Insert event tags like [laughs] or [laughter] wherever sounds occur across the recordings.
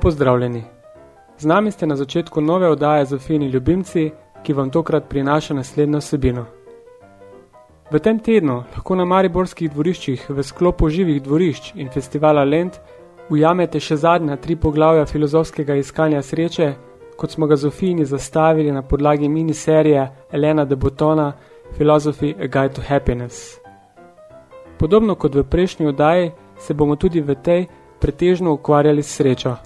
Pozdravljeni. Z nami ste na začetku nove oddaje za fini ljubimci, ki vam tokrat prinaša naslednjo sebino. V tem tednu lahko na Mariborskih dvoriščih v sklopu živih dvorišč in festivala Lent ujamete še zadnja tri poglavja filozofskega iskanja sreče, kot smo ga Zofini zastavili na podlagi miniserije Elena de Botona Philosophy A Guide to Happiness. Podobno kot v prejšnji oddaji se bomo tudi v tej pretežno ukvarjali s srečo.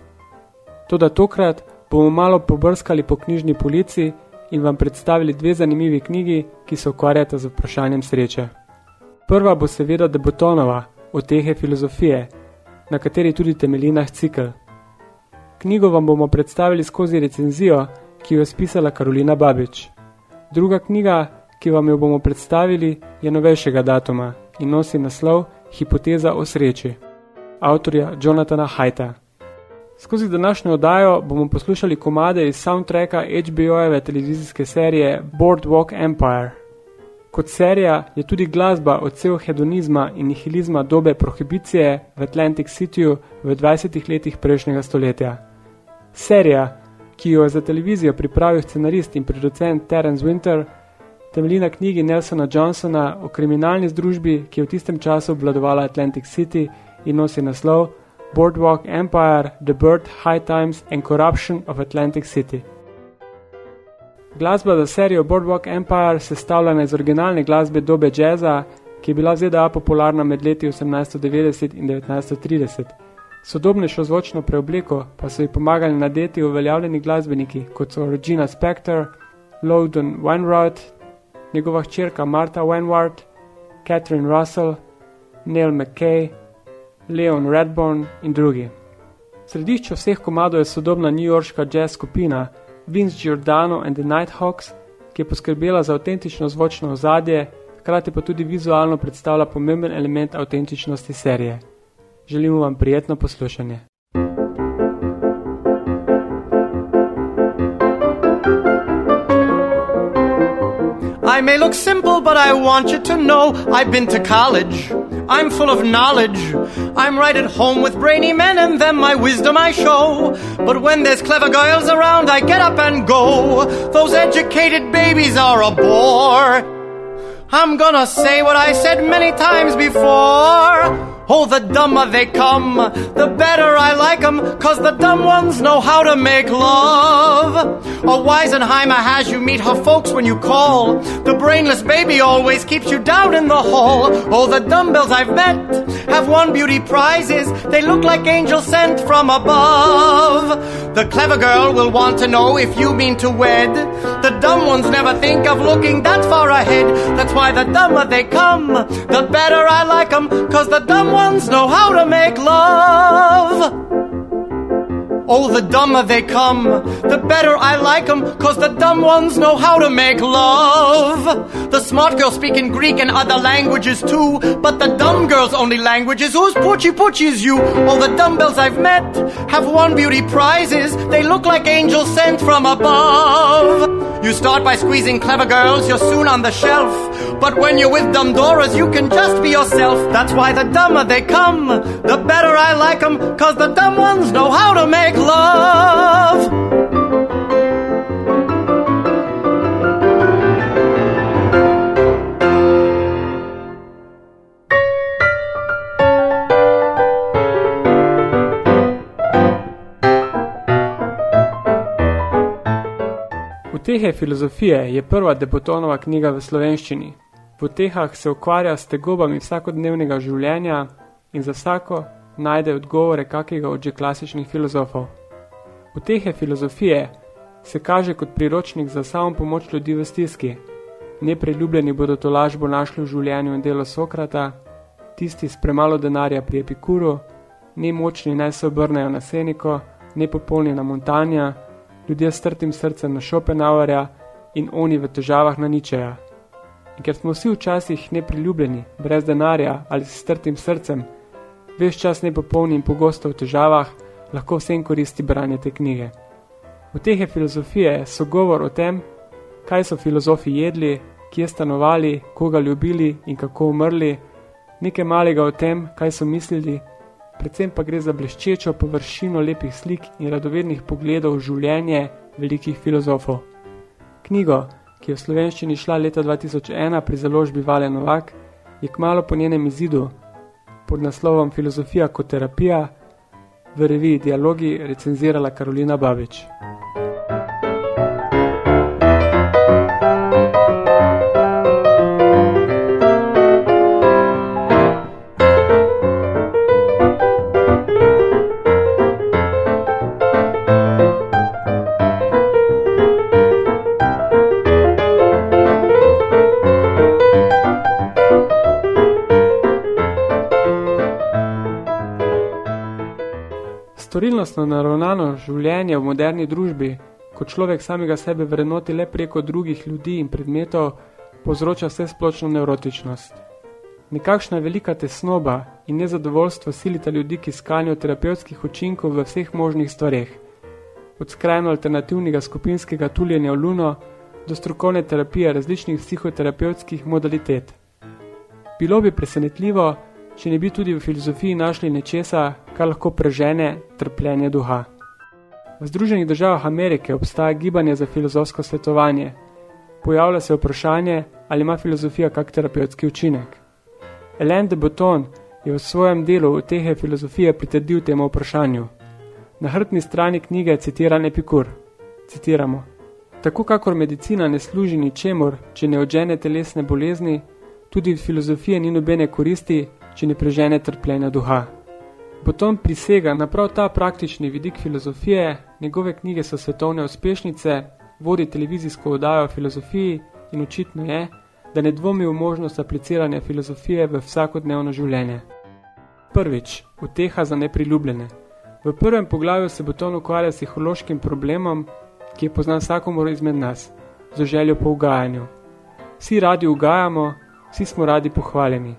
Toda tokrat bomo malo pobrskali po knjižni polici in vam predstavili dve zanimivi knjigi, ki se ukvarjata z vprašanjem sreče. Prva bo seveda Debotonova, Otehe filozofije, na kateri tudi temelji naš cikl. Knjigo vam bomo predstavili skozi recenzijo, ki jo je spisala Karolina Babič. Druga knjiga, ki vam jo bomo predstavili, je novejšega datuma in nosi naslov Hipoteza o sreči avtorja Jonathana Haita. Skozi današnjo oddajo bomo poslušali komade iz soundtracka HBO-jeve televizijske serije Boardwalk Empire. Kot serija je tudi glasba odsev hedonizma in nihilizma dobe prohibicije v Atlantic Cityju v 20 letih prejšnjega stoletja. Serija, ki jo je za televizijo pripravil scenarist in producent Terence Winter, temelji na knjigi Nelsona Johnsona o kriminalni združbi, ki je v tistem času obvladovala Atlantic City in nosi naslov Boardwalk Empire, The Bird, High Times and Corruption of Atlantic City. Glasba za serijo Boardwalk Empire sestavljena iz originalne glasbe dobe jazza, ki je bila v ZDA popularna med leti 1890 in 1930. Sodobnejšo zvočno preobleko pa so ji pomagali nadeti uveljavljeni glasbeniki, kot so Regina Spektor, Loudon Wainwright, njegova hčerka Martha Wainwright, Catherine Russell, Neil McKay, Leon Redbone in drugi. Središče vseh komadov je sodobna newyorška jazz skupina Vince Giordano and the Nighthawks, ki je poskrbela za avtentično zvočno ozadje, hkrati pa tudi vizualno predstavlja pomemben element avtentičnosti serije. Želimo vam prijetno poslušanje. I may look simple, but I want you to know I've been to college. I'm full of knowledge. I'm right at home with brainy men, and then my wisdom I show. But when there's clever girls around, I get up and go. Those educated babies are a bore. I'm gonna say what I said many times before. Oh, the dumber they come, the better I like 'em, cause the dumb ones know how to make love. A Weisenheimer has you meet her folks when you call. The brainless baby always keeps you down in the hall. Oh, the dumbbells I've met have won beauty prizes. They look like angels sent from above. The clever girl will want to know if you mean to wed. The dumb ones never think of looking that far ahead. That's why the dumber they come, the better I like 'em, cause the dumb ones know how to make love. Oh, the dumber they come, the better I like 'em, cause the dumb ones know how to make love. The smart girls speak in Greek and other languages too, but the dumb girls' only language is whose poochie poochie's you. All the dumbbells I've met have won beauty prizes, they look like angels sent from above. You start by squeezing clever girls, you're soon on the shelf. But when you're with dumb Doras, you can just be yourself. That's why the dumber they come, the better I like 'em, cause the dumb ones know how to make love. Utehe filozofije je prva Debutonova knjiga v slovenščini. V utehah se ukvarja s tegobami vsakodnevnega življenja in za vsako najde odgovore kakega od že klasičnih filozofov. Utehe filozofije se kaže kot priročnik za samo pomoč ljudi v stiski. Nepriljubljeni bodo to lažbo našli v življenju in delo Sokrata, tisti s premalo denarja pri Epikuru, nemočni naj se obrnejo na Seniko, nepopolni na Montanja, ljudje s trtim srcem na Schopenhauerja in oni v težavah na Ničeja. In ker smo vsi včasih nepriljubljeni, brez denarja ali s trtim srcem, veš čas nepopolni in pogosto v težavah, lahko vsem koristi branje te knjige. V teh filozofije so govor o tem, kaj so filozofi jedli, kje stanovali, koga ljubili in kako umrli, nekaj malega o tem, kaj so mislili, predvsem pa gre za bleščečo površino lepih slik in radovednih pogledov življenje velikih filozofov. Knjigo, ki je v slovenščini šla leta 2001 pri založbi Vale Novak, je kmalo po njenem izidu pod naslovom Filozofija kot terapija v reviji Dialogi recenzirala Karolina Babič. Storilnostno naravnano življenje v moderni družbi, ko človek samega sebe vrednoti le preko drugih ljudi in predmetov, povzroča vse splošno nevrotičnost. Nekakšna velika tesnoba in nezadovoljstvo silita ljudi k iskanju terapevtskih učinkov v vseh možnih stvareh. Od skrajno alternativnega skupinskega tuljenja v luno do strokovne terapije različnih psihoterapevtskih modalitet. Bilo bi presenetljivo, če ne bi tudi v filozofiji našli nečesa, kar lahko prežene trpljenje duha. V Združenih državah Amerike obstaja gibanje za filozofsko svetovanje. Pojavlja se vprašanje, ali ima filozofija kak terapevtski učinek. Alain de Botton je v svojem delu v tehe filozofije pritrdil temu vprašanju. Na hrbtni strani knjige citira Epikur. Citiramo. Tako kakor medicina ne služi ničemur, če ne odžene telesne bolezni, tudi filozofije ni nobene koristi, če ne prežene trpljenja duha. Potom prisega na prav ta praktični vidik filozofije, njegove knjige so svetovne uspešnice, vodi televizijsko oddajo o filozofiji in očitno je, da ne dvomi v možnost apliciranja filozofije v vsakodnevno življenje. Prvič, uteha za nepriljubljene. V prvem poglavju se Boton ukvarja s psihološkim problemom, ki je poznan vsakomor izmed nas, z željo po ugajanju. Vsi radi ugajamo, vsi smo radi pohvaljeni.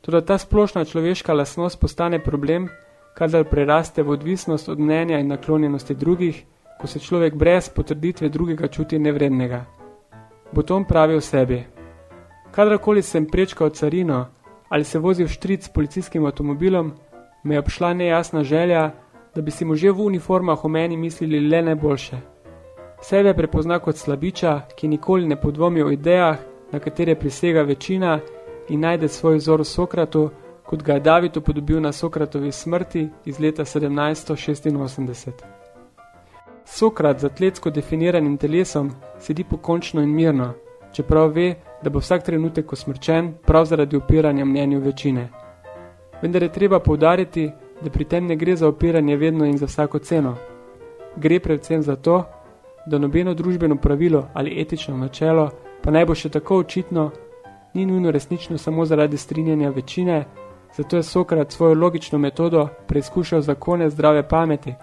Toda ta splošna človeška lasnost postane problem, kadar preraste v odvisnost od mnenja in naklonjenosti drugih, ko se človek brez potrditve drugega čuti nevrednega. Boton pravi o sebi. Kadarkoli sem prečkal carino ali se vozil štric s policijskim avtomobilom, me je obšla nejasna želja, da bi si može v uniformah o meni mislili le najboljše. Sebe prepozna kot slabiča, ki nikoli ne podvomi o idejah, na katere prisega večina in najde svoj vzor v Sokratu, kot ga je David upodobil na Sokratovi smrti iz leta 1786. Sokrat z atletsko definiranim telesom sedi pokončno in mirno, čeprav ve, da bo vsak trenutek osmrčen prav zaradi upiranja mnenju večine. Vendar je treba poudariti, da pri tem ne gre za opiranje vedno in za vsako ceno. Gre predvsem za to, da nobeno družbeno pravilo ali etično načelo pa naj bo še tako očitno, ni nujno resnično samo zaradi strinjanja večine, zato je Sokrat svojo logično metodo preizkušal zakone zdrave pameti.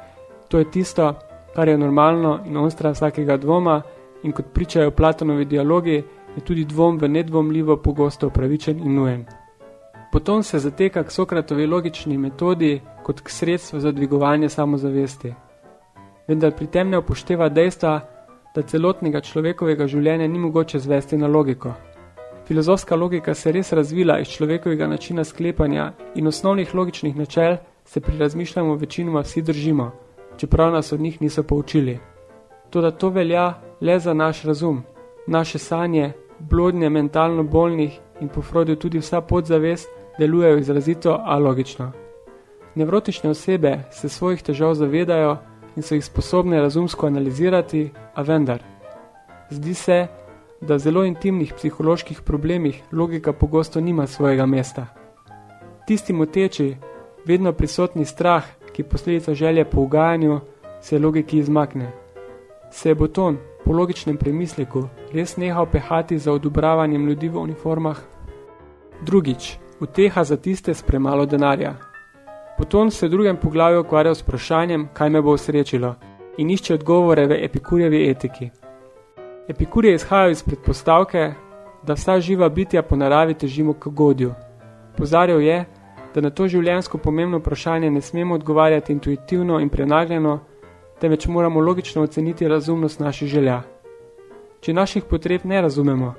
To je tisto, kar je normalno in ostra vsakega dvoma in kot pričajo Platonovi dialogi, je tudi dvom v nedvomljivo pogosto upravičen in nujen. Potom se zateka k Sokratovi logični metodi kot k sredstvu za dvigovanje samozavesti. Vendar pri tem ne upošteva dejstva, da celotnega človekovega življenja ni mogoče zvesti na logiko. Filozofska logika se je res razvila iz človekovega načina sklepanja in osnovnih logičnih načel se pri razmišljanju večinoma vsi držimo, čeprav nas od njih niso poučili. Toda to velja le za naš razum, naše sanje, blodnje mentalno bolnih in po Freudu tudi vsa podzavest delujejo izrazito alogično. Nevrotične osebe se svojih težav zavedajo in so jih sposobne razumsko analizirati, a vendar, zdi se, da v zelo intimnih psiholoških problemih logika pogosto nima svojega mesta. Tisti moteči, vedno prisotni strah, ki posledica želje po ugajanju, se logiki izmakne. Se je Boton po logičnem premisleku res nehal pehati za odobravanjem ljudi v uniformah? Drugič, uteha za tiste s premalo denarja. Boton se v drugem poglavju ukvarjal s vprašanjem, kaj me bo usrečilo in išče odgovore v epikurjevi etiki. Epikurje izhajajo iz predpostavke, da vsa živa bitja po naravi težimo k godju. Pozarjal je, da na to življensko pomembno vprašanje ne smemo odgovarjati intuitivno in prenagljeno, temveč moramo logično oceniti razumnost naših želja. Če naših potreb ne razumemo,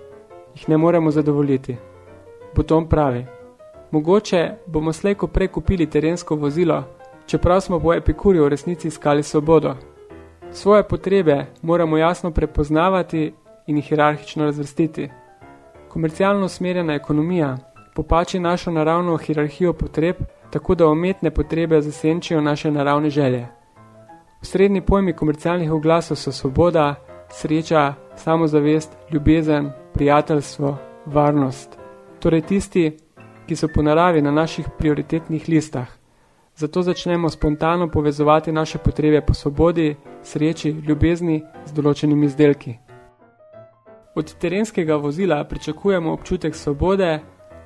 jih ne moremo zadovoljiti. Potom pravi, mogoče bomo slejko prej kupili terensko vozilo, čeprav smo po epikurju v resnici iskali svobodo. Svoje potrebe moramo jasno prepoznavati in jih hierarhično razvrstiti. Komercialno usmerjena ekonomija popači našo naravno hierarhijo potreb, tako da umetne potrebe zasenčijo naše naravne želje. Srednji pojmi komercialnih oglasov so svoboda, sreča, samozavest, ljubezen, prijateljstvo, varnost. Torej tisti, ki so po naravi na naših prioritetnih listah. Zato začnemo spontano povezovati naše potrebe po svobodi, sreči, ljubezni z določenimi izdelki. Od terenskega vozila pričakujemo občutek svobode,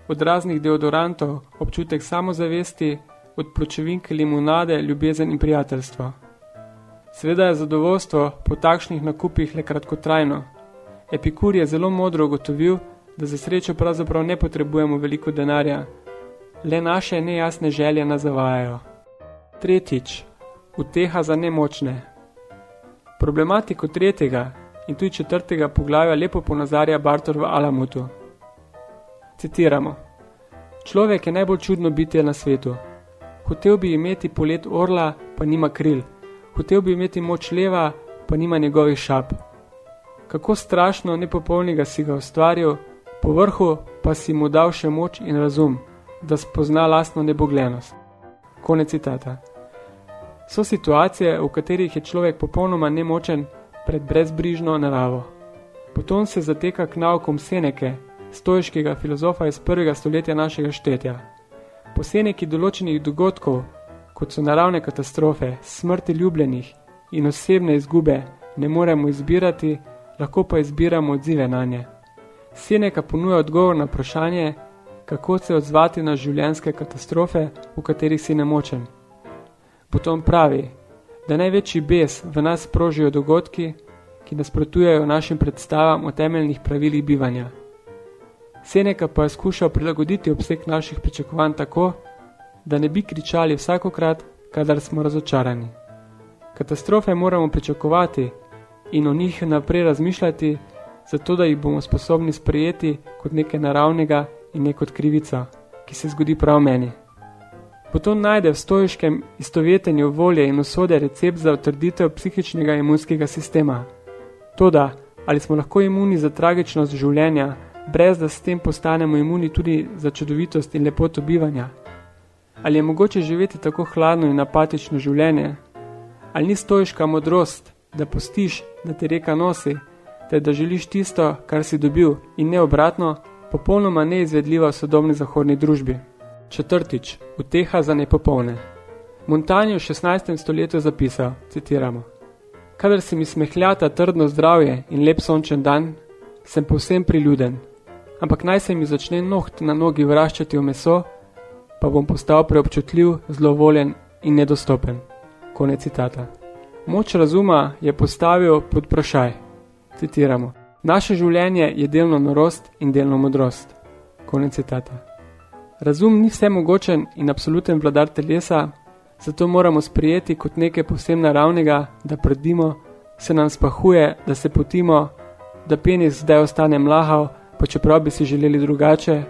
od raznih deodorantov občutek samozavesti, od pločevinke limonade, ljubezen in prijateljstvo. Sveda je zadovoljstvo po takšnih nakupih le kratkotrajno. Epikur je zelo modro ugotovil, da za srečo pravzaprav ne potrebujemo veliko denarja, le naše nejasne želje nas zavajajo. Tretjič, uteha za nemočne. Problematiko tretjega in tudi četrtega poglavja lepo ponazarja Bartor v Alamutu. Citiramo. Človek je najbolj čudno bitje na svetu. Hotel bi imeti polet orla, pa nima kril. Hotel bi imeti moč leva, pa nima njegovih šap. Kako strašno nepopolnega si ga ustvaril, po vrhu pa si mu dal še moč in razum da spozna lastno neboglenost. Konec citata. So situacije, v katerih je človek popolnoma nemočen pred brezbrižno naravo. Potom se zateka k naukom Seneke, stojiškega filozofa iz prvega stoletja našega štetja. Po Seneki določenih dogodkov, kot so naravne katastrofe, smrti ljubljenih in osebne izgube, ne moremo izbirati, lahko pa izbiramo odzive na nje. Seneka ponuja odgovor na vprašanje, kako se odzvati na življenjske katastrofe, v katerih si nemočen. Potom pravi, da največji bes v nas sprožijo dogodki, ki nasprotujejo našim predstavam o temeljnih pravilih bivanja. Seneka pa je skušal prilagoditi obseg naših pričakovanj tako, da ne bi kričali vsakokrat, kadar smo razočarani. Katastrofe moramo pričakovati in o njih naprej razmišljati, zato da jih bomo sposobni sprejeti kot nekaj naravnega in ne kot krivica, ki se zgodi prav meni. Potem najde v stojiškem istovetenju volje in usode recept za utrditev psihičnega imunskega sistema. Toda, ali smo lahko imuni za tragičnost življenja, brez da s tem postanemo imuni tudi za čudovitost in lepoto bivanja? Ali je mogoče živeti tako hladno in apatično življenje? Ali ni stojiška modrost, da postiš, da te reka nosi, te da želiš tisto, kar si dobil in ne obratno, popolnoma neizvedljiva v sodobni zahodni družbi. Četrtič, uteha za nepopolne. Montanjo v 16. stoletju zapisal, citiramo, Kadar se mi smehljata trdno zdravje in lep sončen dan, sem povsem priljuden, ampak naj se mi začne noht na nogi vraščati v meso, pa bom postal preobčutljiv, zlovoljen in nedostopen. Konec citata. Moč razuma je postavil pod vprašaj, citiramo, Naše življenje je delno norost in delno modrost. Konec citata. Razum ni vse mogočen in absoluten vladar telesa, zato moramo sprijeti kot nekaj povsem naravnega, da predimo, se nam spahuje, da se potimo, da penis zdaj ostane mlahav, pa čeprav bi si želeli drugače.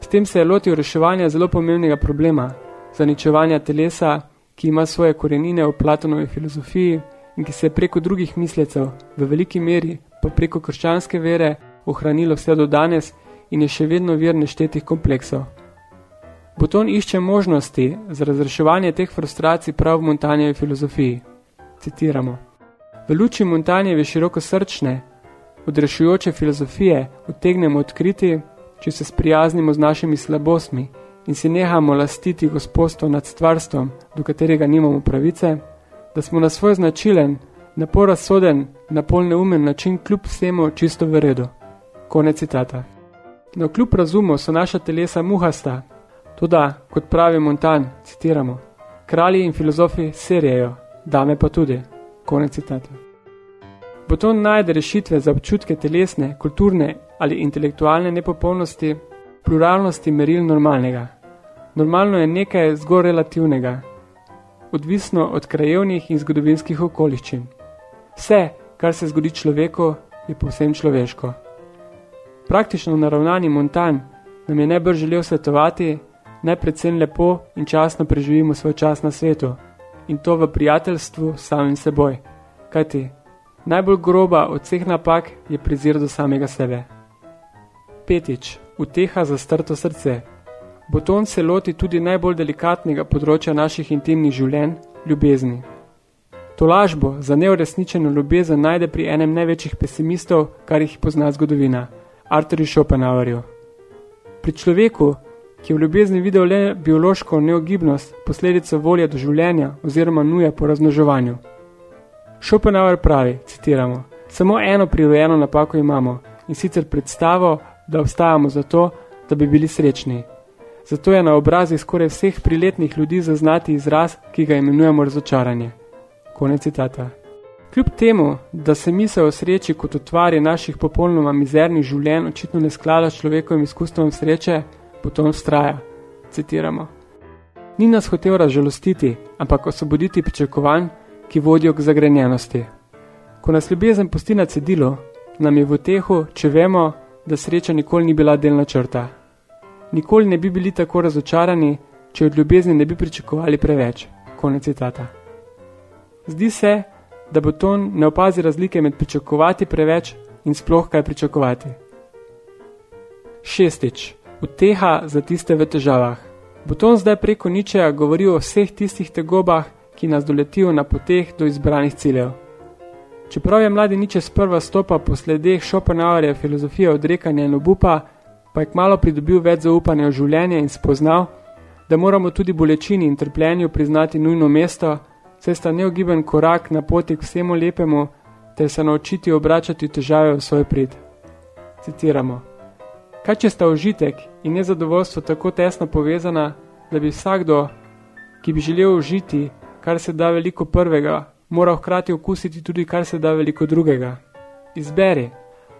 S tem se je lotil reševanja zelo pomembnega problema, zaničevanja telesa, ki ima svoje korenine v Platonovi filozofiji in ki se je preko drugih mislecev v veliki meri pa preko krščanske vere ohranilo vse do danes in je še vedno vir neštetih kompleksov. Boton išče možnosti za razreševanje teh frustracij prav v Montanjevi filozofiji. Citiramo. V luči Montanjeve široko srčne, odrešujoče filozofije utegnemo odkriti, če se sprijaznimo z našimi slabostmi in si nehamo lastiti gospodstvo nad stvarstvom, do katerega nimamo pravice, da smo na svoj značilen, naporasoden, napol neumen način kljub vsemu čisto v redu. Konec citata. No, kljub razumu so naša telesa muhasta, tudi, kot pravi Montan, citiramo, kralji in filozofi serijejo, dame pa tudi. Konec citata. Boton najde rešitve za občutke telesne, kulturne ali intelektualne nepopolnosti, pluralnosti meril normalnega. Normalno je nekaj zgor relativnega, odvisno od krajevnih in zgodovinskih okoliščin. Vse, kar se zgodi človeku, je povsem človeško. Praktično naravnani montan nam je najbolj želel svetovati, naj predvsem lepo in časno preživimo svoj čas na svetu in to v prijateljstvu s samim seboj. Kajti, najbolj groba od vseh napak je prezir do samega sebe. Petič, uteha za strto srce. Boton se loti tudi najbolj delikatnega področja naših intimnih življenj, ljubezni. To lažbo za neuresničeno ljubezen najde pri enem največjih pesimistov, kar jih pozna zgodovina, Arturju Schopenhauerju. Pri človeku, ki je v ljubezni videl le biološko neogibnost, posledico volje do življenja oziroma nuje po razmnoževanju. Schopenhauer pravi, citiramo, samo eno prirojeno napako imamo in sicer predstavo, da obstajamo zato, da bi bili srečni. Zato je na obrazi skoraj vseh priletnih ljudi zaznati izraz, ki ga imenujemo razočaranje. Konec citata. Kljub temu, da se misel o sreči kot utvari naših popolnoma mizernih življenj očitno ne sklada s človekovim izkustvom sreče, potem vztraja. Citiramo. Ni nas hotel razžalostiti, ampak osvoboditi pričakovanj, ki vodijo k zagrenjenosti. Ko nas ljubezen pusti na cedilu, nam je v tehu, če vemo, da sreča nikoli ni bila delna črta. Nikoli ne bi bili tako razočarani, če od ljubezni ne bi pričakovali preveč. Konec citata. Zdi se, da Boton ne opazi razlike med pričakovati preveč in sploh kaj pričakovati. Šestič. Uteha za tiste v težavah. Boton zdaj preko ničeja govori o vseh tistih tegobah, ki nas doletijo na poteh do izbranih ciljev. Čeprav je mladi niče sprva stopa po sledeh Schopenhauerja filozofije odrekanja in obupa, pa je kmalo pridobil več zaupanja v življenje in spoznal, da moramo tudi bolečini in trpljenju priznati nujno mesto, saj sta neogiben korak na poti k vsemu lepemu, ter se naučiti obračati težave v svoj prid. Citiramo. Kaj če sta užitek in nezadovoljstvo tako tesno povezana, da bi vsakdo, ki bi želel užiti, kar se da veliko prvega, moral hkrati okusiti tudi kar se da veliko drugega. Izberi,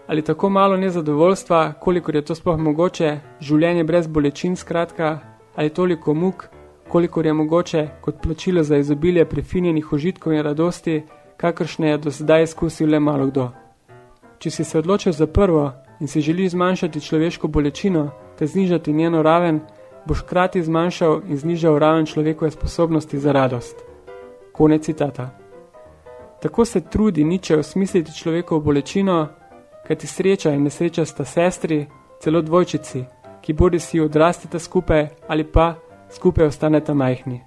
ali tako malo nezadovoljstva, kolikor je to sploh mogoče, življenje brez bolečin skratka, ali toliko muk, kolikor je mogoče kot plačilo za izobilje prefinjenih užitkov in radosti, kakršne je do zdaj izkusil le malo kdo. Če si se odločil za prvo in si želiš zmanjšati človeško bolečino te znižati njeno raven, boš krati zmanjšal in znižal raven človekove sposobnosti za radost. Konec citata. Tako se trudi niče osmisliti človekovo bolečino, kajti sreča in nesreča sta sestri, celo dvojčici, ki bodi si odrasteta skupaj ali pa skupaj ostaneta majhni.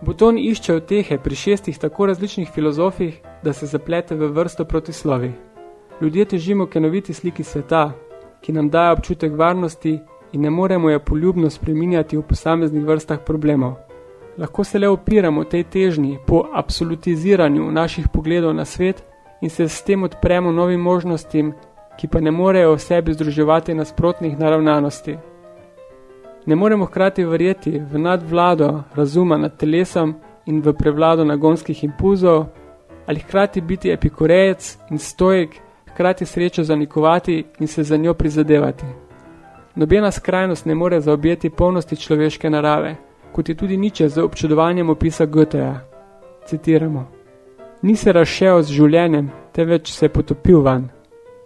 Buton išče utehe pri šestih tako različnih filozofih, da se zaplete v vrsto protislovi. Ljudje težimo k enoviti sliki sveta, ki nam daje občutek varnosti in ne moremo jo poljubno spreminjati v posameznih vrstah problemov. Lahko se le opiramo tej težnji po absolutiziranju naših pogledov na svet in se s tem odpremo novim možnostim, ki pa ne morejo v sebi združevati nasprotnih naravnanosti. Ne moremo hkrati verjeti v nadvlado razuma nad telesom in v prevlado nagonskih impulzov, ali hkrati biti epikurejec in stojek, hkrati srečo zanikovati in se za njo prizadevati. Nobena skrajnost ne more zaobjeti polnosti človeške narave, kot je tudi niče za občudovanjem opisa Goetheja. Citiramo. Ni se razšel z življenjem, teveč se je potopil van.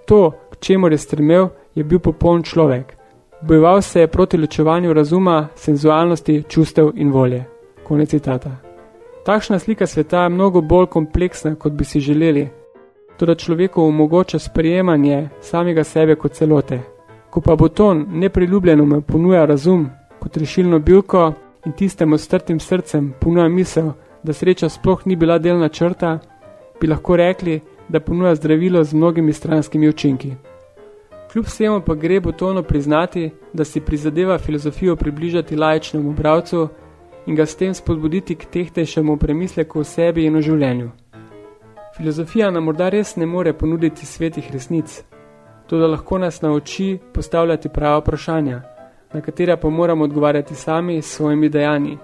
To, k čemu je strmel, je bil popoln človek. Bojeval se je proti ločevanju razuma, senzualnosti, čustev in volje. Konec citata. Takšna slika sveta je mnogo bolj kompleksna, kot bi si želeli, toda človeku omogoča sprejemanje samega sebe kot celote. Ko pa boton nepriljubljenemu ponuja razum kot rešilno bilko in tistemu strtim srcem ponuja misel, da sreča sploh ni bila delna črta, bi lahko rekli, da ponuja zdravilo z mnogimi stranskimi učinki. Kljub vsemu pa gre botono priznati, da si prizadeva filozofijo približati laičnemu bravcu in ga s tem spodbuditi k tehtejšemu premisleku o sebi in o življenju. Filozofija nam morda res ne more ponuditi svetih resnic, to da lahko nas nauči postavljati prava vprašanja, na katera pa moramo odgovarjati sami s svojimi dejanji.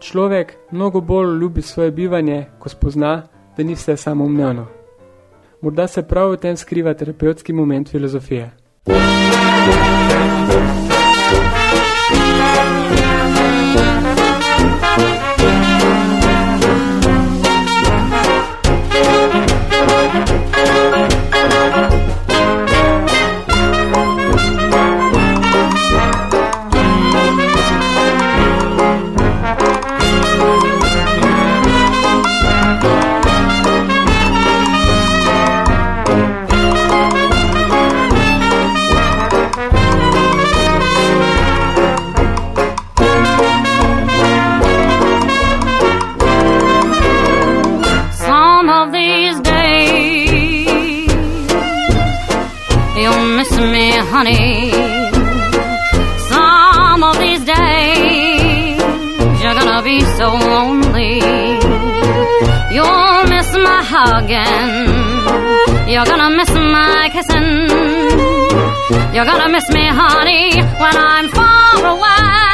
Človek mnogo bolj ljubi svoje bivanje, ko spozna, da ni vse samo umnevno. Morda se prav v tem skriva terapevtski moment filozofije. You're gonna miss my kissing. You're gonna miss me, honey, when I'm far away.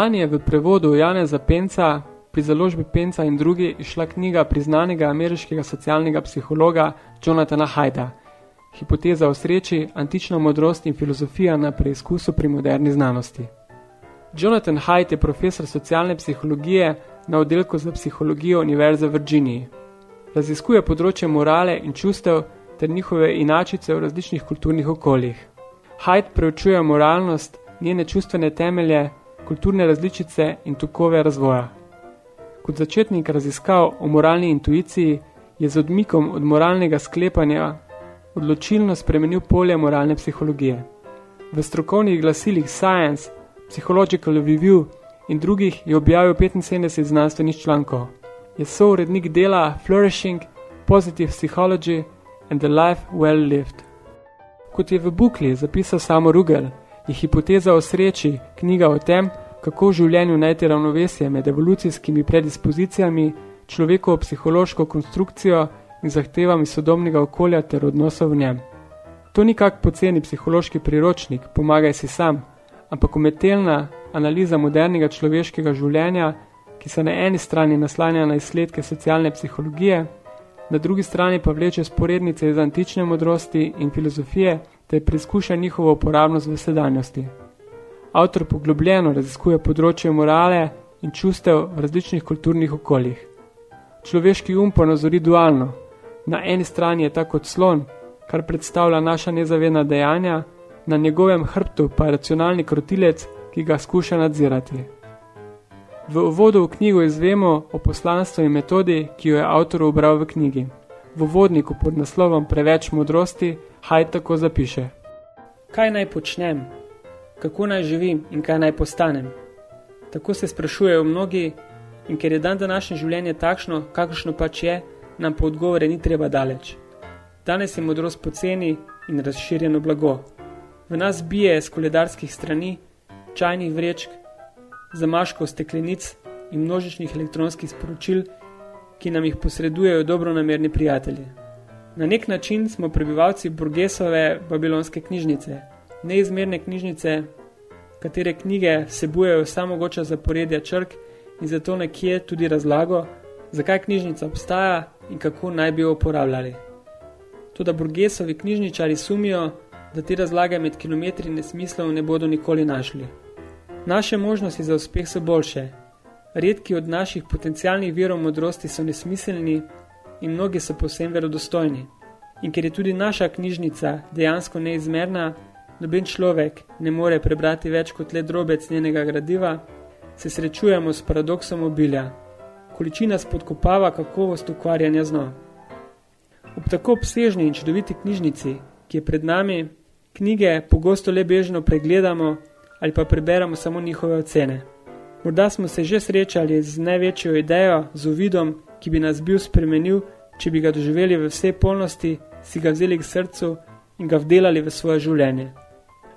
Lani je v prevodu Janeza Penca pri založbi Penca in drugi išla knjiga priznanega ameriškega socialnega psihologa Jonathana Haida Hipoteza o sreči, antična modrost in filozofija na preizkusu pri moderni znanosti. Jonathan Haidt je profesor socialne psihologije na oddelku za psihologijo Univerze v Virginiji. Raziskuje področje morale in čustev ter njihove inačice v različnih kulturnih okoljih. Haidt preučuje moralnost, njene čustvene temelje, kulturne različice in tokove razvoja. Kot začetnik raziskav o moralni intuiciji je z odmikom od moralnega sklepanja odločilno spremenil polje moralne psihologije. V strokovnih glasilih Science, Psychological Review in drugih je objavil 75 znanstvenih člankov. Je sourednik dela Flourishing, Positive Psychology and the Life Well Lived. Kot je v bukli zapisal samo Rugel, je hipoteza o sreči knjiga o tem, kako v življenju najti ravnovesje med evolucijskimi predispozicijami, človekovo psihološko konstrukcijo in zahtevami sodobnega okolja ter odnosov v njem. To ni kak poceni psihološki priročnik, pomagaj si sam, ampak umetelna analiza modernega človeškega življenja, ki se na eni strani naslanja na izsledke socialne psihologije, na drugi strani pa vleče sporednice iz antične modrosti in filozofije, te preizkuša njihovo uporabnost v sedanjosti. Avtor poglobljeno raziskuje področje morale in čustev v različnih kulturnih okoljih. Človeški um pa nazori dualno. Na eni strani je ta kot slon, kar predstavlja naša nezavedna dejanja, na njegovem hrbtu pa je racionalni krotilec, ki ga skuša nadzirati. V uvodu v knjigo izvemo o poslanstvu in metodi, ki jo je avtor obral v knjigi. V uvodniku pod naslovom Preveč modrosti Haj tako zapiše. Kaj naj počnem? Kako naj živim in kaj naj postanem? Tako se sprašujejo mnogi in ker je dan današnje življenje takšno, kakršno pač je, nam po odgovore ni treba daleč. Danes je modrost poceni in razširjeno blago. V nas bije z koledarskih strani, čajnih vrečk, zamaškov steklenic in množičnih elektronskih sporočil, ki nam jih posredujejo dobronamerni prijatelji. Na nek način smo prebivalci Burgesove babilonske knjižnice, neizmerne knjižnice, katere knjige vsebujejo samogoča zaporedja črk in zato nekje tudi razlago, zakaj knjižnica obstaja in kako naj bi jo uporabljali. Tudi Burgesovi knjižničari sumijo, da te razlage med kilometri nesmislov ne bodo nikoli našli. Naše možnosti za uspeh so boljše. Redki od naših potencialnih virov modrosti so nesmiselni in mnogi so povsem verodostojni. In ker je tudi naša knjižnica dejansko neizmerna, noben človek ne more prebrati več kot le drobec njenega gradiva, se srečujemo s paradoksom obilja. Količina spodkopava kakovost ukvarjanja z njo. Ob tako obsežni in čudoviti knjižnici, ki je pred nami, knjige pogosto le bežno pregledamo ali pa preberemo samo njihove ocene. Morda smo se že srečali z največjo idejo, z uvidom, ki bi nas bil spremenil, če bi ga doživeli v vsej polnosti, si ga vzeli k srcu in ga vdelali v svoje življenje.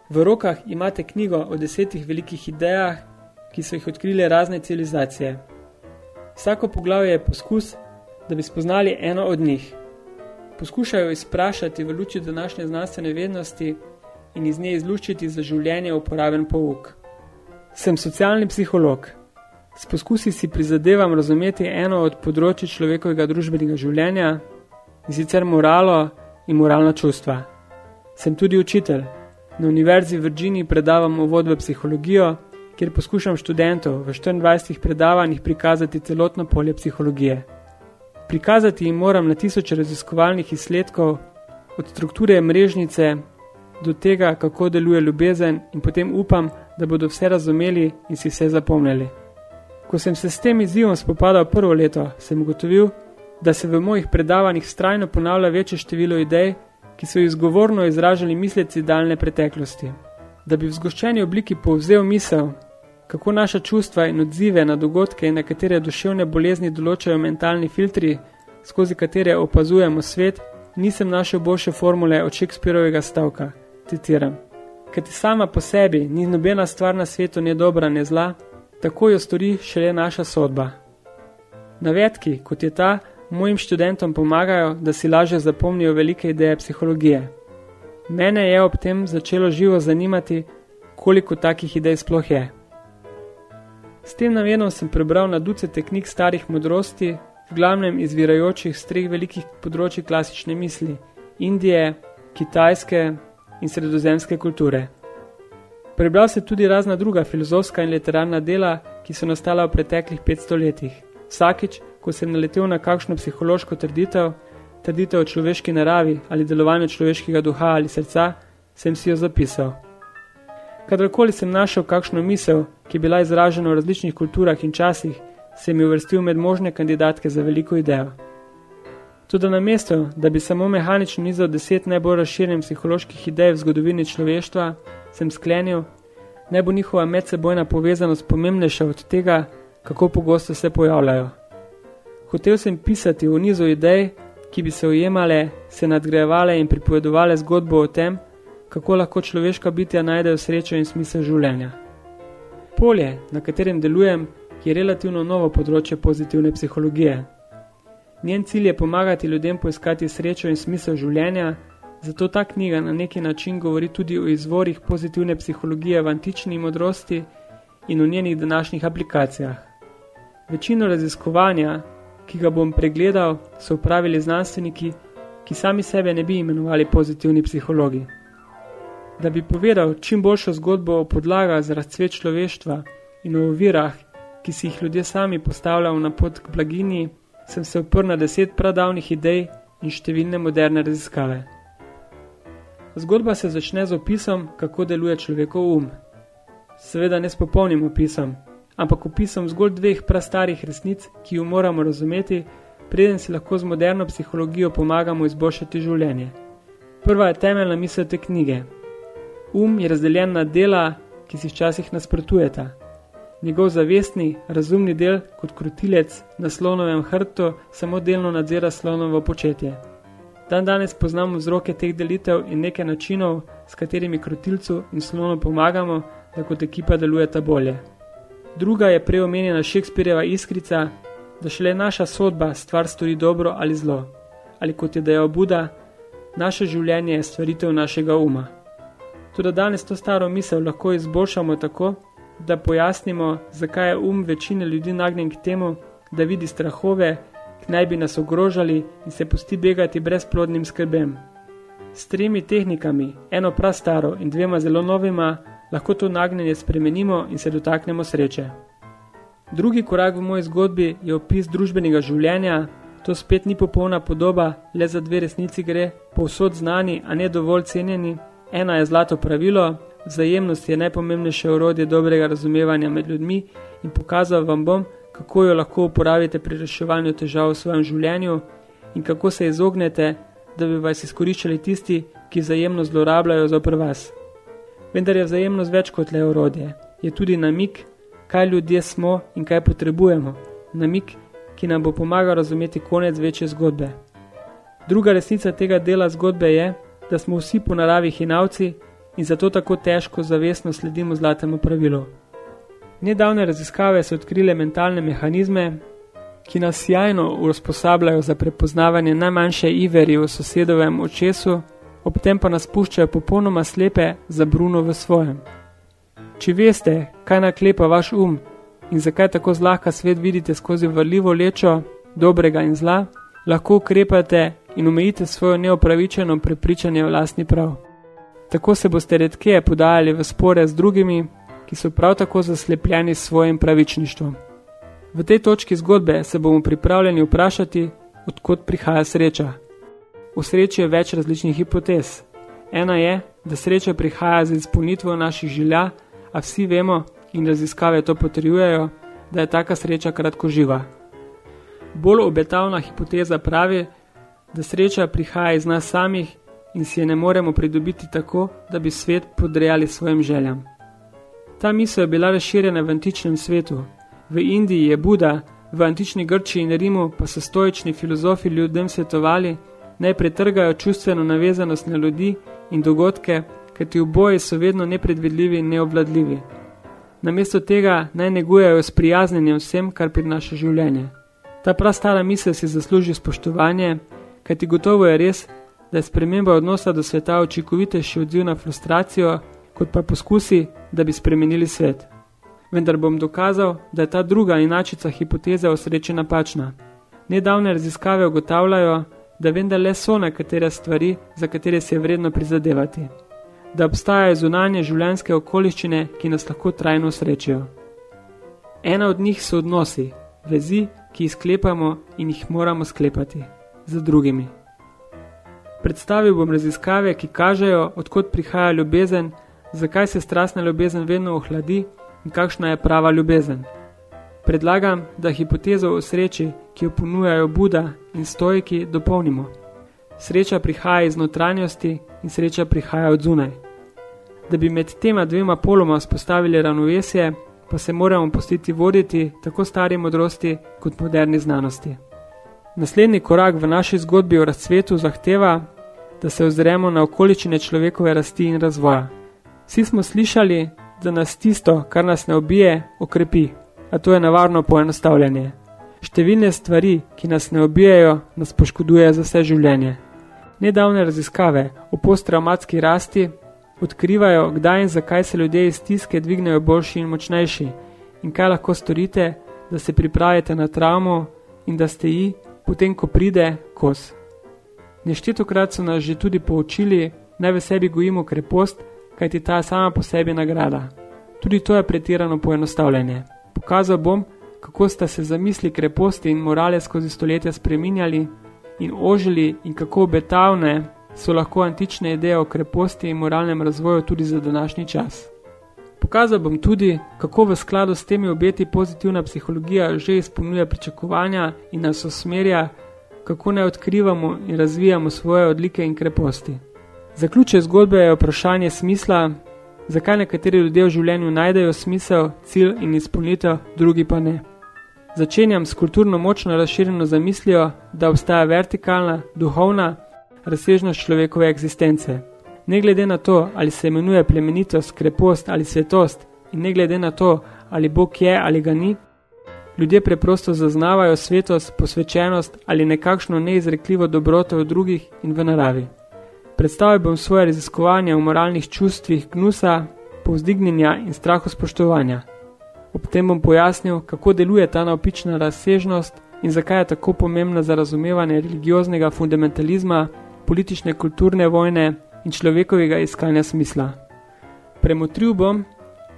V rokah imate knjigo o desetih velikih idejah, ki so jih odkrile razne civilizacije. Vsako poglavje je poskus, da bi spoznali eno od njih. Poskušajo izprašati v luči današnje znanstvene vednosti in iz nje izluščiti za življenje uporaben pouk. Sem socialni psiholog. S poskusi si prizadevam razumeti eno od področji človekovega družbenega življenja, in sicer moralo in moralna čustva. Sem tudi učitelj. Na Univerzi v Virginiji predavam uvod v psihologijo, kjer poskušam študentov v 24 predavanjih prikazati celotno polje psihologije. Prikazati jim moram na tisoče raziskovalnih izsledkov, od strukture mrežnice do tega, kako deluje ljubezen in potem upam, da bodo vse razumeli in si vse zapomnili. Ko sem se s tem izzivom spopadal prvo leto, sem ugotovil, da se v mojih predavanjih strajno ponavlja večje število idej, ki so izgovorno izražali misleci daljne preteklosti. Da bi v zgoščeni obliki povzel misel, kako naša čustva in odzive na dogodke in na katere duševne bolezni določajo mentalni filtri, skozi katere opazujemo svet, nisem našel boljše formule od Shakespeareovega stavka – citiram. Ker ti sama po sebi ni nobena stvar na svetu ne dobra, ne zla, tako jo stori šele naša sodba. Navedki, kot je ta, mojim študentom pomagajo, da si lažje zapomnijo velike ideje psihologije. Mene je ob tem začelo živo zanimati, koliko takih idej sploh je. S tem namenom sem prebral na ducete knjig starih modrosti, v glavnem izvirajočih z treh velikih področji klasične misli – Indije, Kitajske in sredozemske kulture. Prebral se tudi razna druga filozofska in literarna dela, ki so nastala v preteklih 500 letih. Vsakič, ko sem naletel na kakšno psihološko trditev, trditev o človeški naravi ali delovanju človeškega duha ali srca, sem si jo zapisal. Kadarkoli sem našel kakšno misel, ki je bila izražena v različnih kulturah in časih, sem jo vrstil med možne kandidatke za veliko idejo. Tudi na mesto, da bi samo mehanično nizal deset najbolj razširjenih psiholoških idej v zgodovini človeštva, sem sklenil, naj bo njihova medsebojna povezanost pomembnejša od tega, kako pogosto se pojavljajo. Hotel sem pisati v nizu idej, ki bi se ujemale, se nadgrajevale in pripovedovale zgodbo o tem, kako lahko človeška bitja najdejo srečo in smisel življenja. Polje, na katerem delujem, je relativno novo področje pozitivne psihologije. Njen cilj je pomagati ljudem poiskati srečo in smisel življenja, zato ta knjiga na neki način govori tudi o izvorih pozitivne psihologije v antični modrosti in o njenih današnjih aplikacijah. Večino raziskovanja ki ga bom pregledal, so upravili znanstveniki, ki sami sebe ne bi imenovali pozitivni psihologi. Da bi povedal čim boljšo zgodbo o podlagah za razcvet človeštva in o ovirah, ki si jih ljudje sami postavljajo na pot k blaginji, sem se oprl na deset pradavnih idej in številne moderne raziskave. Zgodba se začne z opisom, kako deluje človekov um. Seveda ne s popolnim opisom, ampak opisom zgolj dveh prastarih resnic, ki jo moramo razumeti, preden si lahko z moderno psihologijo pomagamo izboljšati življenje. Prva je temeljna misel te knjige. Um je razdeljen na dela, ki si včasih nasprotujeta. Njegov zavestni, razumni del kot krutilec na slonovem hrtu samo delno nadzira slonovo početje. Dan danes poznamo vzroke teh delitev in nekaj načinov, s katerimi krutilcu in slonu pomagamo, da kot ekipa delujeta bolje. Druga je preomenjena Šekspirjeva iskrica, da šele naša sodba stvar stori dobro ali zlo. Ali kot je dejal Buda, naše življenje je stvaritev našega uma. Tudi danes to staro misel lahko izboljšamo tako, da pojasnimo, zakaj je um večine ljudi nagnjen k temu, da vidi strahove, ki naj bi nas ogrožali in se pusti begati brezplodnim skrbem. S tremi tehnikami, eno prastaro in dvema zelo novima, lahko to nagnjenje spremenimo in se dotaknemo sreče. Drugi korak v moji zgodbi je opis družbenega življenja, to spet ni popolna podoba, le za dve resnici gre, povsod znani, a ne dovolj cenjeni. Ena je zlato pravilo, Vzajemnost je najpomembnejše orodje dobrega razumevanja med ljudmi in pokazal vam bom, kako jo lahko uporabite pri reševanju težav v svojem življenju in kako se izognete, da bi vas izkoriščali tisti, ki vzajemno zlorabljajo zopr vas. Vendar je vzajemnost več kot le orodje. Je tudi namik, kaj ljudje smo in kaj potrebujemo. Namik, ki nam bo pomagal razumeti konec večje zgodbe. Druga resnica tega dela zgodbe je, da smo vsi po naravi hinavci, in zato tako težko zavestno sledimo zlatemu pravilu. Nedavne raziskave so odkrile mentalne mehanizme, ki nas sjajno usposabljajo za prepoznavanje najmanjše iveri v sosedovem očesu, ob tem pa nas puščajo popolnoma slepe za Bruno v svojem. Če veste, kaj naklepa vaš um in zakaj tako zlahka svet vidite skozi vrljivo lečo dobrega in zla, lahko ukrepate in omejite svojo neopravičeno prepričanje v lastni prav. Tako se boste redkeje podajali v spore z drugimi, ki so prav tako zaslepljeni s svojim pravičništvom. V tej točki zgodbe se bomo pripravljeni vprašati, odkot prihaja sreča. V sreči je več različnih hipotez. Ena je, da sreča prihaja z izpolnitvo naših želja, a vsi vemo in raziskave to potrjujejo, da je taka sreča kratko živa. Bolj obetavna hipoteza pravi, da sreča prihaja iz nas samih in si je ne moremo pridobiti tako, da bi svet podrejali svojim željam. Ta misel je bila razširjena v antičnem svetu. V Indiji je Buda, v antični Grčiji in Rimu pa so stoični filozofi ljudem svetovali, naj pretrgajo čustveno navezanost na ljudi in dogodke, kajti v boji so vedno nepredvidljivi in neobvladljivi. Namesto tega naj negujejo s prijaznjenjem vsem, kar prinaša življenje. Ta prastara misel si zasluži spoštovanje, kajti gotovo je res, da je sprememba odnosa do sveta učinkovitejši odziv na frustracijo, kot pa poskusi, da bi spremenili svet. Vendar bom dokazal, da je ta druga inačica hipoteze o sreči napačna. Nedavne raziskave ugotavljajo, da vendar le so nekatere stvari, za katere se je vredno prizadevati. Da obstajajo zunanje življenjske okoliščine, ki nas lahko trajno srečijo. Ena od njih so odnosi, vezi, ki jih sklepamo in jih moramo sklepati z drugimi. Predstavil bom raziskave, ki kažejo, odkot prihaja ljubezen, zakaj se strastna ljubezen vedno ohladi in kakšna je prava ljubezen. Predlagam, da hipotezo o sreči, ki jo ponujajo Buda in stojki, dopolnimo. Sreča prihaja iz notranjosti in sreča prihaja od zunaj. Da bi med tema dvema poloma spostavili ravnovesje, pa se moramo postiti voditi tako stari modrosti kot moderni znanosti. Naslednji korak v naši zgodbi o razcvetu zahteva, da se ozremo na okoličine človekove rasti in razvoja. Vsi smo slišali, da nas tisto, kar nas ne obije, okrepi, a to je navarno poenostavljanje. Številne stvari, ki nas ne obijajo, nas poškoduje za vse življenje. Nedavne raziskave o posttraumatski rasti odkrivajo, kdaj in zakaj se ljudje iz stiske dvignejo boljši in močnejši in kaj lahko storite, da se pripravite na travmo in da ste ji, potem ko pride, kos. Neštetokrat so nas že tudi poučili, naj v sebi gojimo krepost, kajti ta sama po sebi nagrada. Tudi to je pretirano poenostavljanje. Pokazal bom, kako sta se zamisli kreposti in morale skozi stoletja spreminjali in ožili in kako obetavne so lahko antične ideje o kreposti in moralnem razvoju tudi za današnji čas. Pokazal bom tudi, kako v skladu s temi obeti pozitivna psihologija že izpolnjuje pričakovanja in nas usmerja, kako ne odkrivamo in razvijamo svoje odlike in kreposti. Zaključek zgodbe je vprašanje smisla, zakaj nekateri ljudje v življenju najdejo smisel, cilj in izpolnitev, drugi pa ne. Začenjam s kulturno močno razširjeno zamislijo, da obstaja vertikalna, duhovna razsežnost človekove eksistence. Ne glede na to, ali se imenuje plemenitost, krepost ali svetost in ne glede na to, ali Bog je ali ga ni, ljudje preprosto zaznavajo svetost, posvečenost ali nekakšno neizrekljivo dobroto v drugih in v naravi. Predstavil bom svoje raziskovanje v moralnih čustvih gnusa, povzdignjenja in strahu spoštovanja. Ob tem bom pojasnil, kako deluje ta naopična razsežnost in zakaj je tako pomembna za razumevanje religioznega fundamentalizma, politične kulturne vojne in človekovega iskanja smisla. Premotril bom,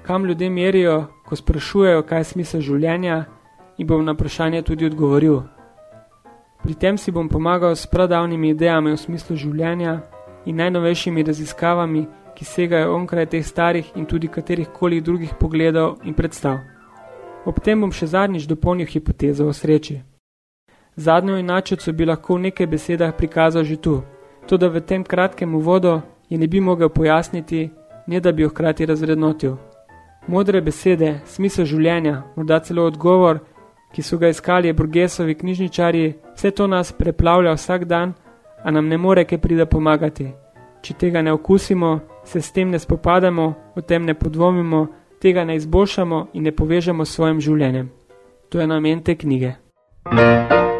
kam ljudje merijo, ko sprašujejo, kaj je smisel življenja in bom na vprašanje tudi odgovoril. Pri tem si bom pomagal s pradavnimi idejami v smislu življenja in najnovejšimi raziskavami, ki segajo onkraj teh starih in tudi katerih koli drugih pogledov in predstav. Ob tem bom še zadnjič dopolnil hipotezo o sreči. Zadnjo inačico bi lahko v nekaj besedah prikazal že tu, to da v tem kratkem uvodu je ne bi mogel pojasniti, ne da bi jo hkrati razrednotil. Modre besede, smisel življenja, morda celo odgovor, ki so ga iskali burgesovi knjižničarji, vse to nas preplavlja vsak dan, a nam ne more kaj prida pomagati. Če tega ne okusimo, se s tem ne spopadamo, o tem ne podvomimo, tega ne izboljšamo in ne povežemo s svojim življenjem. To je namen te knjige. Listen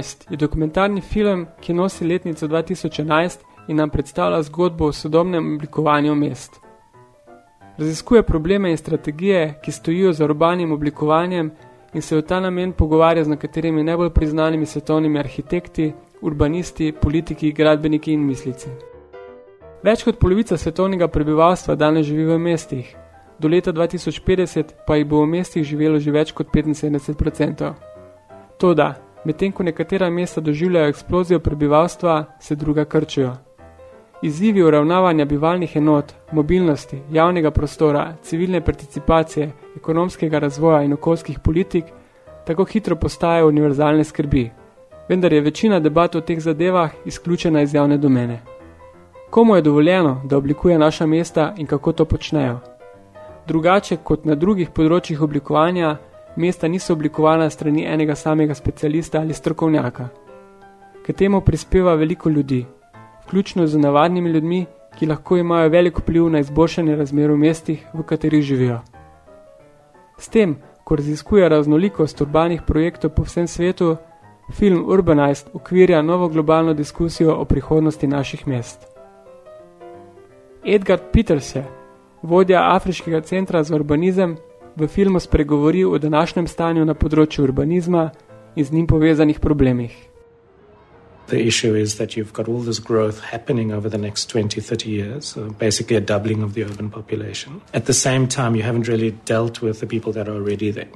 11 je dokumentarni film, ki nosi letnico 2011 in nam predstavlja zgodbo o sodobnem oblikovanju mest. Raziskuje probleme in strategije, ki stojijo za urbanim oblikovanjem in se v ta namen pogovarja z nekaterimi najbolj priznanimi svetovnimi arhitekti, urbanisti, politiki, gradbeniki in mislici. Več kot polovica svetovnega prebivalstva danes živi v mestih, do leta 2050 pa jih bo v mestih živelo že več kot 75%. Toda, medtem ko nekatera mesta doživljajo eksplozijo prebivalstva, se druga krčijo. Izzivi uravnavanja bivalnih enot, mobilnosti, javnega prostora, civilne participacije, ekonomskega razvoja in okoljskih politik tako hitro postajajo univerzalne skrbi, vendar je večina debat o teh zadevah izključena iz javne domene. Komu je dovoljeno, da oblikuje naša mesta in kako to počnejo? Drugače kot na drugih področjih oblikovanja, mesta niso oblikovana strani enega samega specialista ali strokovnjaka. K temu prispeva veliko ljudi, vključno z navadnimi ljudmi, ki lahko imajo velik vpliv na izboljšanje razmer v mestih, v katerih živijo. S tem, ko raziskuje raznolikost urbanih projektov po vsem svetu, film Urbanized ukvirja novo globalno diskusijo o prihodnosti naših mest. Edgar Peters je, vodja Afriškega centra za urbanizem, v filmu spregovori o današnjem stanju na področju urbanizma in z njim povezanih problemih. The issue is that you've got all this growth happening over the next 20, 30 years, so basically a doubling of the urban population. At the same time, you haven't really dealt with the people that are already there.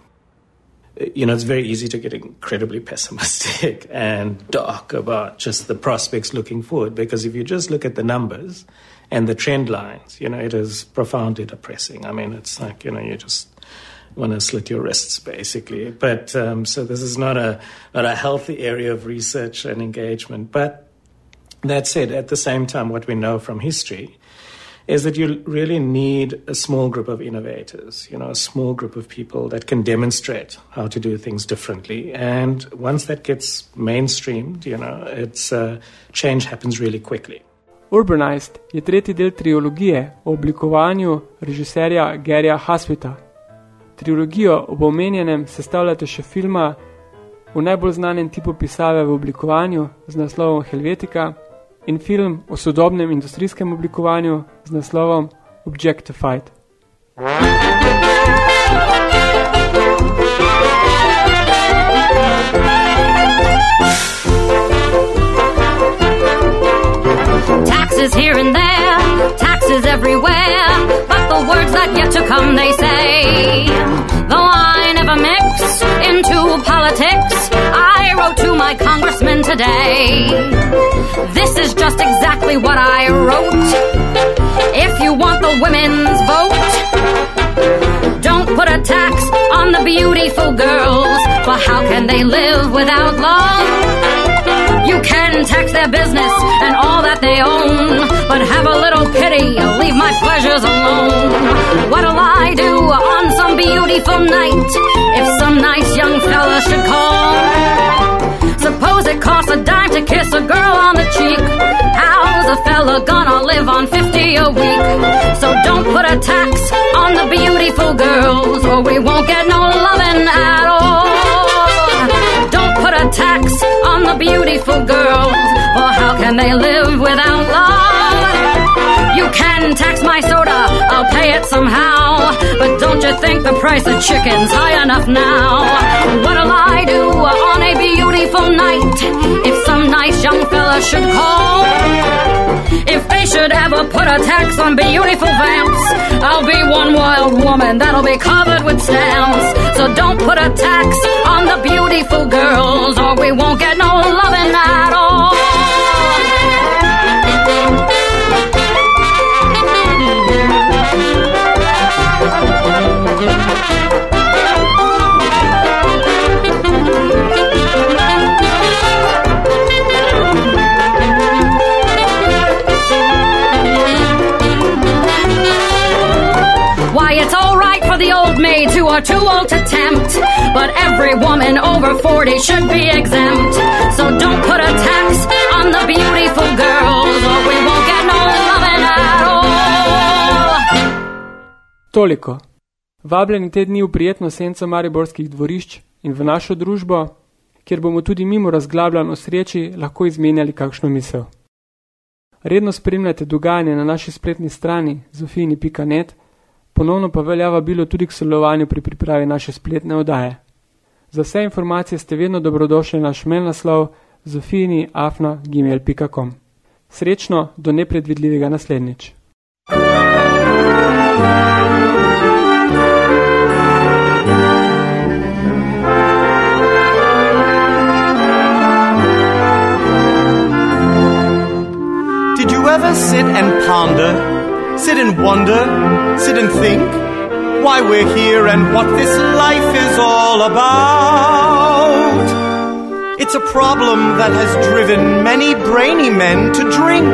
You know, it's very easy to get incredibly pessimistic [laughs] and dark about just the prospects looking forward because if you just look at the numbers and the trend lines, you know, it is profoundly depressing. I mean, it's like, you know, you just want to slit your wrists, basically. But um, so this is not a not a healthy area of research and engagement. But that said, at the same time, what we know from history is that you really need a small group of innovators, you know, a small group of people that can demonstrate how to do things differently. And once that gets mainstreamed, you know, it's uh, change happens really quickly. Urbanized je tretji del trilogije o oblikovanju režiserja Garyja Hasvita. Trilogijo ob omenjenem sestavljate še filma v najbolj znanem tipu pisave v oblikovanju z naslovom Helvetika in film o sodobnem industrijskem oblikovanju z naslovom Objectified. Taxes here and there, taxes everywhere, come they say. Though I never mix into politics, I wrote to my congressman today. This is just exactly what I wrote. If you want the women's vote, don't put a tax on the beautiful girls, for how can they live without love? You can tax their business and all that they own, but have a little pity, leave my pleasures alone. What'll I do on some beautiful night if some nice young fella should call? Suppose it costs a dime to kiss a girl on the cheek. How's a fella gonna live on 50 a week? So don't put a tax on the beautiful girls, or we won't get no loving at all. Don't put a tax beautiful girls, for how can they live without love? You can tax my soda, I'll pay it somehow. But don't you think the price of chicken's high enough now? What'll I do on a beautiful night if some nice young fella should call? If they should ever put a tax on beautiful vamps, I'll be one wild woman that'll be covered with stamps. So don't put a tax on the beautiful girls, or we won't get no loving at all. Are too old to tempt, but every woman over 40 should be exempt. So don't put a tax on the beautiful girls, or we won't get no loving at all. Toliko. Vabljeni te dni v prijetno senco mariborskih dvorišč in v našo družbo, kjer bomo tudi mimo razglabljanj o sreči lahko izmenjali kakšno misel. Redno spremljate dogajanje na naši spletni strani zofini.net, ponovno pa veljava bilo tudi k sodelovanju pri pripravi naše spletne oddaje. Za vse informacije ste vedno dobrodošli na naš mail naslov zofini.afna.gmail.com. Srečno do nepredvidljivega naslednjič. Did you ever sit and ponder, sit and wonder, sit and think why we're here and what this life is all about? It's a problem that has driven many brainy men to drink.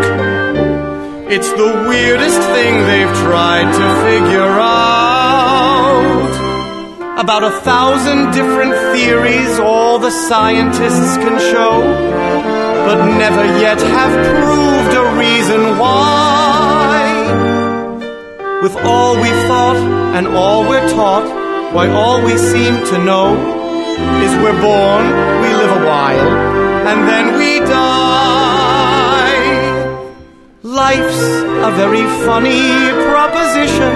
It's the weirdest thing they've tried to figure out. About a thousand different theories all the scientists can show but never yet have proved a reason why. With all we've thought and all we're taught, why all we seem to know is we're born, we live a while, and then we die. Life's a very funny proposition,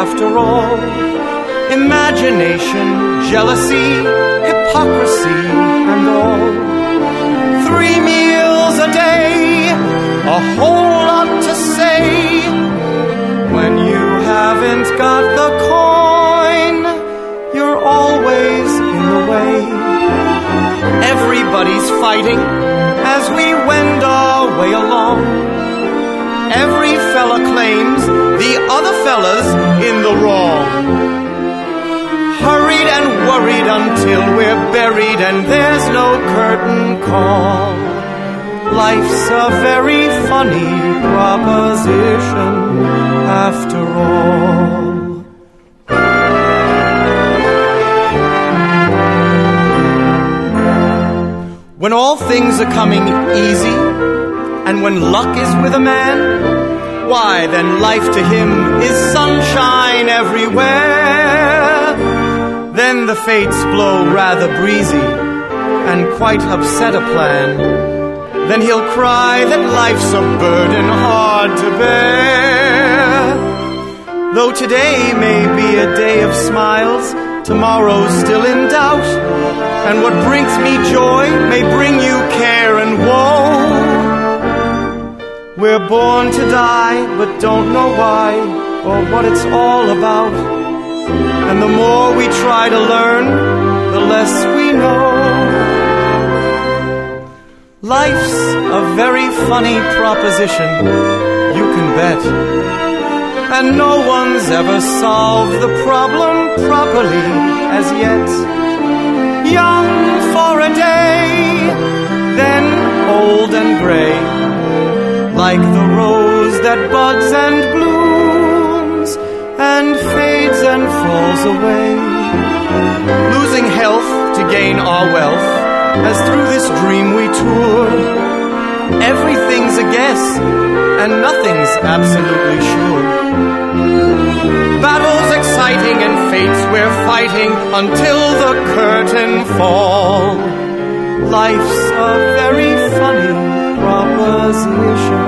after all. Imagination, jealousy, hypocrisy, and all three meals a day, a whole lot to say. When you haven't got the coin, you're always in the way. Everybody's fighting as we wend our way along. Every fella claims the other fella's in the wrong. Hurried and worried until we're buried and there's no curtain call. Life's a very funny proposition after all. When all things are coming easy, and when luck is with a man, why then life to him is sunshine everywhere. Then the fates blow rather breezy and quite upset a plan. Then he'll cry that life's a burden hard to bear. Though today may be a day of smiles, tomorrow's still in doubt. And what brings me joy may bring you care and woe. We're born to die, but don't know why or what it's all about. And the more we try to learn, the less we know. Life's a very funny proposition, you can bet. And no one's ever solved the problem properly as yet. Young for a day, then old and gray, like the rose that buds and blooms and fades and falls away. Losing health to gain our wealth, as through this dream we tour. Everything's a guess, and nothing's absolutely sure. Battles exciting and fates we're fighting until the curtain fall. Life's a very funny proposition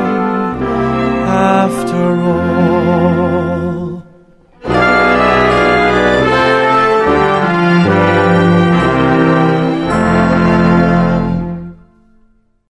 after all.